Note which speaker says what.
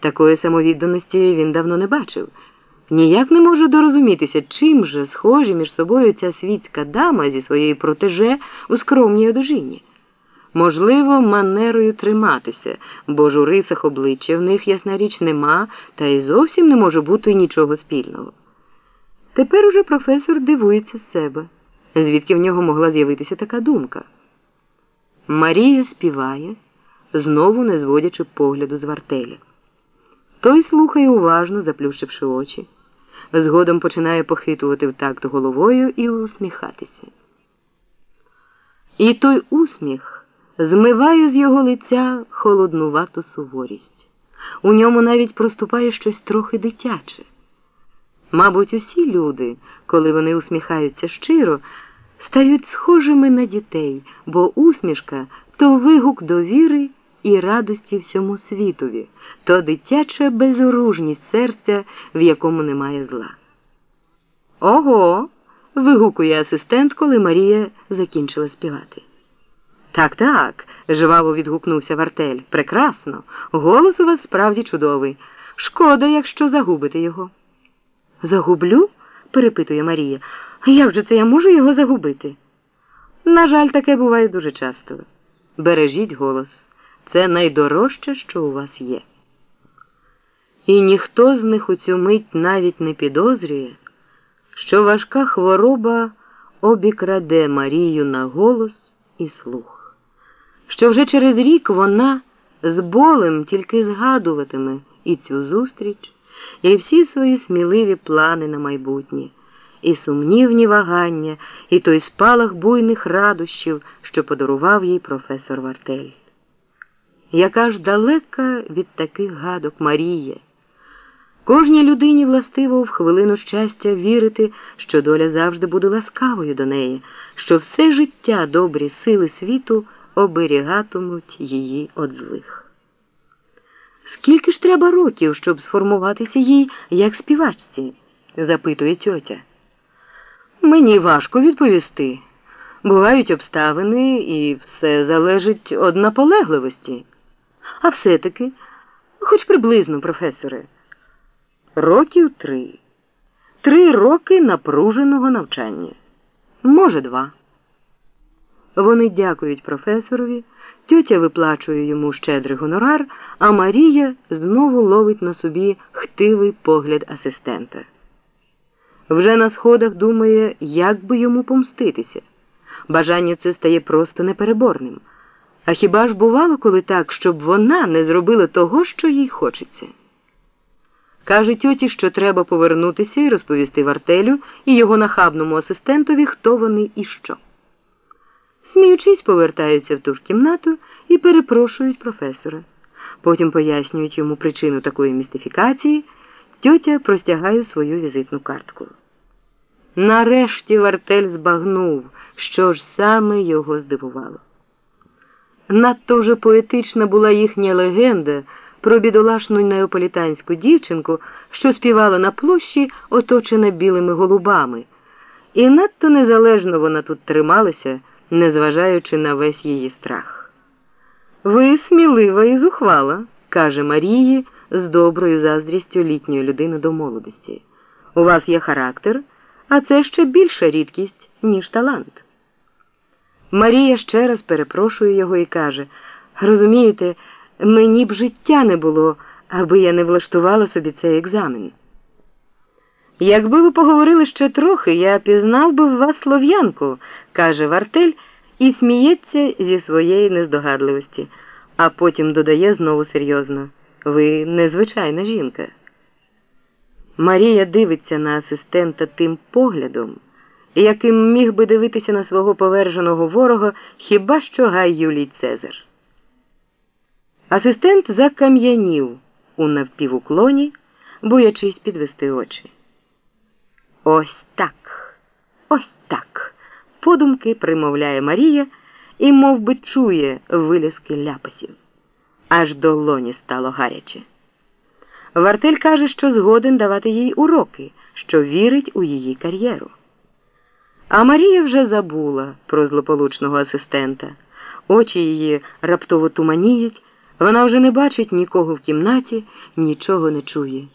Speaker 1: Такої самовідданості він давно не бачив. Ніяк не можу дорозумітися, чим же схожі між собою ця світська дама зі своєю протеже у скромній одужінні. Можливо, манерою триматися, бо ж у рисах обличчя в них, ясна річ, нема, та й зовсім не може бути нічого спільного. Тепер уже професор дивується з себе, звідки в нього могла з'явитися така думка. Марія співає, знову не зводячи погляду з вартеля. Той слухає уважно, заплющивши очі, згодом починає похитувати в такт головою і усміхатися. І той усміх змиває з його лиця холоднувату суворість. У ньому навіть проступає щось трохи дитяче. Мабуть, усі люди, коли вони усміхаються щиро, стають схожими на дітей, бо усмішка то вигук довіри і радості всьому світові, то дитяча безоружність серця, в якому немає зла. Ого. вигукує асистент, коли Марія закінчила співати. Так, так, жваво відгукнувся Вартель. Прекрасно. Голос у вас справді чудовий. Шкода, якщо загубите його. Загублю? перепитує Марія. Як же це я можу його загубити? На жаль, таке буває дуже часто. Бережіть голос. Це найдорожче, що у вас є. І ніхто з них у цю мить навіть не підозрює, що важка хвороба обікраде Марію на голос і слух, що вже через рік вона з болем тільки згадуватиме і цю зустріч, і всі свої сміливі плани на майбутнє, і сумнівні вагання, і той спалах буйних радощів, що подарував їй професор Вартель яка ж далека від таких гадок Марія. Кожній людині властиво в хвилину щастя вірити, що доля завжди буде ласкавою до неї, що все життя добрі сили світу оберігатимуть її від злих. Скільки ж треба років, щоб сформуватися їй як співачці? запитує тьотя. Мені важко відповісти. Бувають обставини, і все залежить від наполегливості. А все-таки, хоч приблизно, професоре, років три. Три роки напруженого навчання. Може, два. Вони дякують професорові, тьотя виплачує йому щедрий гонорар, а Марія знову ловить на собі хтивий погляд асистента. Вже на сходах думає, як би йому помститися. Бажання це стає просто непереборним. А хіба ж бувало коли так, щоб вона не зробила того, що їй хочеться? Каже тьоті, що треба повернутися і розповісти Вартелю і його нахабному асистентові, хто вони і що. Сміючись, повертаються в ту ж кімнату і перепрошують професора. Потім пояснюють йому причину такої містифікації, тьотя простягає свою візитну картку. Нарешті Вартель збагнув, що ж саме його здивувало. Надто вже поетична була їхня легенда про бідолашну неаполітанську дівчинку, що співала на площі, оточена білими голубами, і надто незалежно вона тут трималася, незважаючи на весь її страх. Ви смілива і зухвала, каже Марії з доброю заздрістю літньої людини до молодості. У вас є характер, а це ще більша рідкість, ніж талант. Марія ще раз перепрошує його і каже розумієте, мені б життя не було, аби я не влаштувала собі цей екзамен. Якби ви поговорили ще трохи, я пізнав би в вас слов'янку, каже Вартель і сміється зі своєї нездогадливості, а потім додає знову серйозно ви незвичайна жінка. Марія дивиться на асистента тим поглядом яким міг би дивитися на свого поверженого ворога хіба що Гай Юлій Цезар. Асистент закам'янів у навпівуклоні, боячись підвести очі. Ось так, ось так. Подумки примовляє Марія і мов би, чує вилізки ляпасів. Аж до лоні стало гаряче. Вартель каже, що згоден давати їй уроки, що вірить у її кар'єру. А Марія вже забула про злополучного асистента. Очі її раптово туманіють, Вона вже не бачить нікого в кімнаті, нічого не чує.